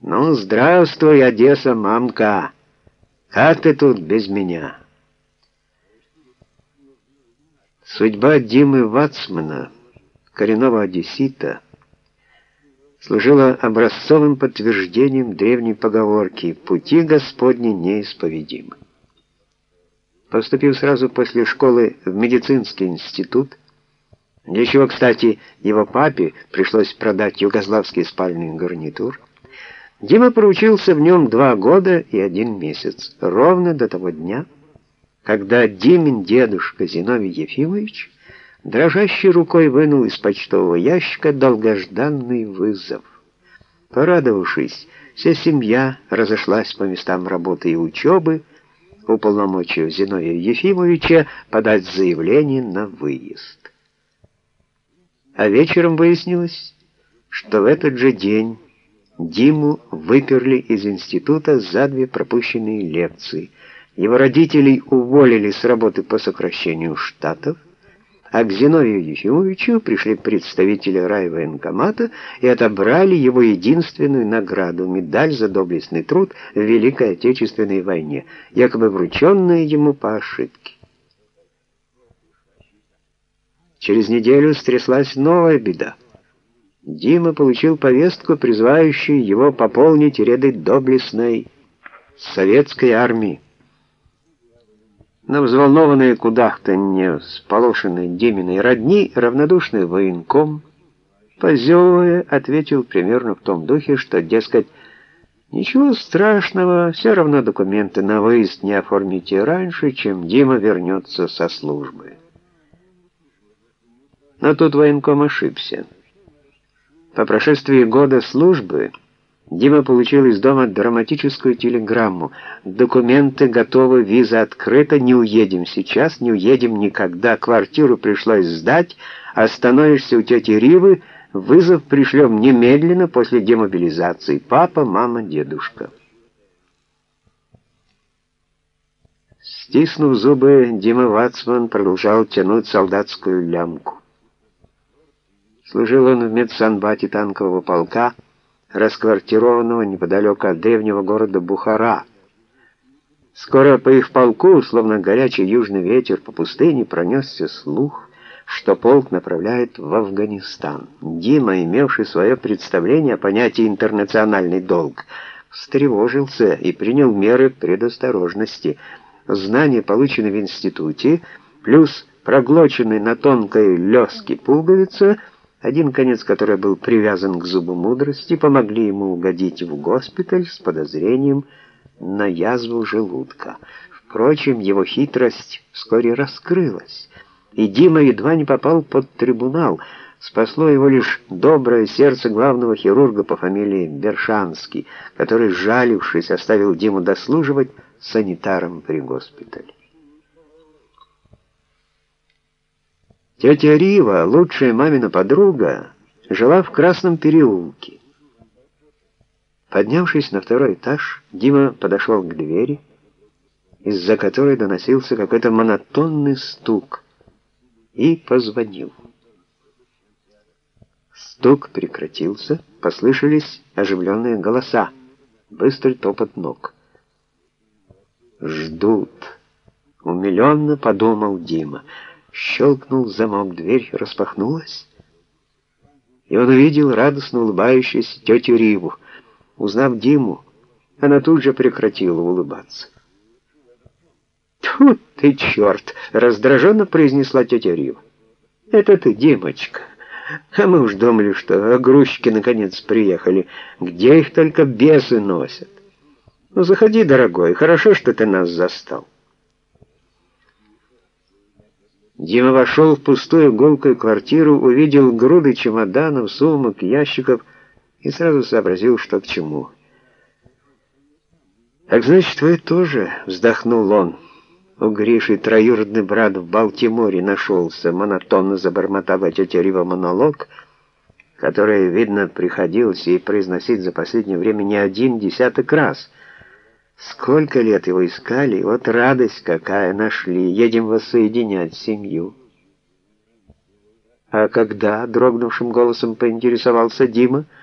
«Ну, здравствуй, Одесса, мамка! Как ты тут без меня?» Судьба Димы Вацмана, коренного одессита, служила образцовым подтверждением древней поговорки «Пути Господни неисповедимы». Поступив сразу после школы в медицинский институт, для чего, кстати, его папе пришлось продать югославский спальный гарнитур, Дима проучился в нем два года и один месяц, ровно до того дня, когда Димин дедушка Зиновий Ефимович дрожащей рукой вынул из почтового ящика долгожданный вызов. Порадовавшись, вся семья разошлась по местам работы и учебы, уполномочив Зиновия Ефимовича подать заявление на выезд. А вечером выяснилось, что в этот же день Диму выперли из института за две пропущенные лекции. Его родителей уволили с работы по сокращению штатов, а к Зиновию Ефимовичу пришли представители райвоенкомата и отобрали его единственную награду — медаль за доблестный труд в Великой Отечественной войне, якобы врученную ему по ошибке. Через неделю стряслась новая беда. Дима получил повестку, призывающую его пополнить ряды доблестной советской армии. Взволнованные кудахтанье сполошенной Диминой родни равнодушный военком, позевывая, ответил примерно в том духе, что, дескать, ничего страшного, все равно документы на выезд не оформите раньше, чем Дима вернется со службы. Но тут военком ошибся. По прошествии года службы Дима получил из дома драматическую телеграмму. «Документы готовы, виза открыта, не уедем сейчас, не уедем никогда. Квартиру пришлось сдать, остановишься у тети Ривы, вызов пришлем немедленно после демобилизации. Папа, мама, дедушка». Стиснув зубы, Дима Вацман продолжал тянуть солдатскую лямку. Служил он в медсанбате танкового полка, расквартированного неподалеку от древнего города Бухара. Скоро по их полку, словно горячий южный ветер по пустыне, пронесся слух, что полк направляет в Афганистан. Дима, имевший свое представление о понятии «интернациональный долг», встревожился и принял меры предосторожности. Знания, полученные в институте, плюс проглоченные на тонкой лёске пуговица — один конец, который был привязан к зубу мудрости, помогли ему угодить в госпиталь с подозрением на язву желудка. Впрочем, его хитрость вскоре раскрылась, и Дима едва не попал под трибунал. Спасло его лишь доброе сердце главного хирурга по фамилии Бершанский, который, жалившись, оставил Диму дослуживать санитаром при госпитале. Тетя Рива, лучшая мамина подруга, жила в Красном переулке. Поднявшись на второй этаж, Дима подошел к двери, из-за которой доносился какой-то монотонный стук, и позвонил. Стук прекратился, послышались оживленные голоса, быстрый топот ног. «Ждут», — умиленно подумал Дима. Щелкнул замок, дверь распахнулась, и он увидел радостно улыбающуюся тетю Риву. Узнав Диму, она тут же прекратила улыбаться. «Тут ты черт!» — раздраженно произнесла тетя Рива. «Это ты, Димочка. А мы уж думали, что грузчики наконец приехали. Где их только бесы носят? Ну, заходи, дорогой, хорошо, что ты нас застал». Дима вошел в пустую голкую квартиру, увидел груды чемоданов, сумок, ящиков и сразу сообразил, что к чему. «Так значит, вы тоже?» — вздохнул он. У Гриши троюродный брат в Балтиморе нашелся, монотонно забормотав тетя Рива монолог, который, видно, приходилось ей произносить за последнее время не один десяток раз — Сколько лет его искали, вот радость какая нашли, едем воссоединять семью. А когда, дрогнувшим голосом поинтересовался Дима, —